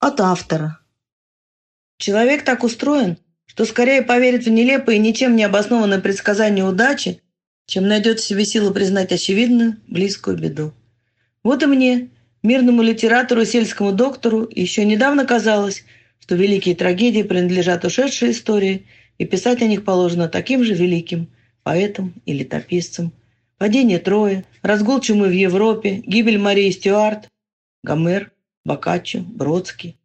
От автора. Человек так устроен, что скорее поверит в нелепые и ничем не обоснованные предсказания удачи, чем найдет в себе силу признать очевидную, близкую беду. Вот и мне, мирному литератору и сельскому доктору, еще недавно казалось, что великие трагедии принадлежат ушедшей истории, и писать о них положено таким же великим поэтам и летописцам. Падение Трои, разгул чумы в Европе, гибель Марии Стюарт, Гомер, Боккаччо, Бродский.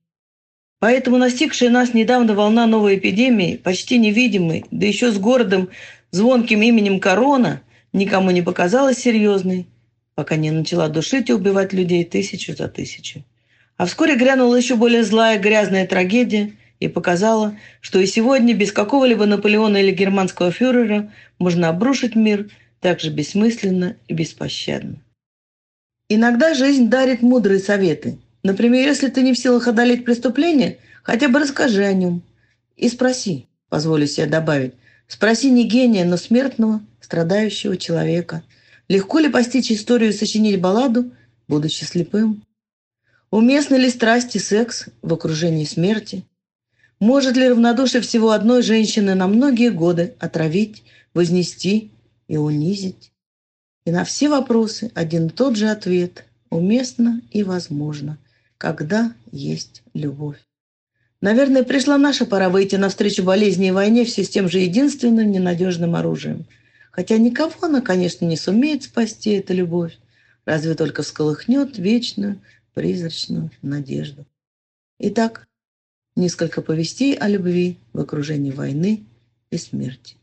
Поэтому настигшая нас недавно волна новой эпидемии, почти невидимой, да еще с городом, звонким именем Корона, никому не показалась серьезной, пока не начала душить и убивать людей тысячу за тысячу. А вскоре грянула еще более злая, грязная трагедия и показала, что и сегодня без какого-либо Наполеона или германского фюрера можно обрушить мир так же бессмысленно и беспощадно. Иногда жизнь дарит мудрые советы. Например, если ты не в силах одолеть преступление, хотя бы расскажи о нем. И спроси, позволю себе добавить, спроси не гения, но смертного, страдающего человека. Легко ли постичь историю и сочинить балладу, будучи слепым? Уместны ли страсти секс в окружении смерти? Может ли равнодушие всего одной женщины на многие годы отравить, вознести и унизить? И на все вопросы один и тот же ответ – уместно и возможно, когда есть любовь. Наверное, пришла наша пора выйти навстречу болезни и войне все с тем же единственным ненадежным оружием. Хотя никого она, конечно, не сумеет спасти, эта любовь. Разве только всколыхнет вечную, призрачную надежду. Итак, несколько повестей о любви в окружении войны и смерти.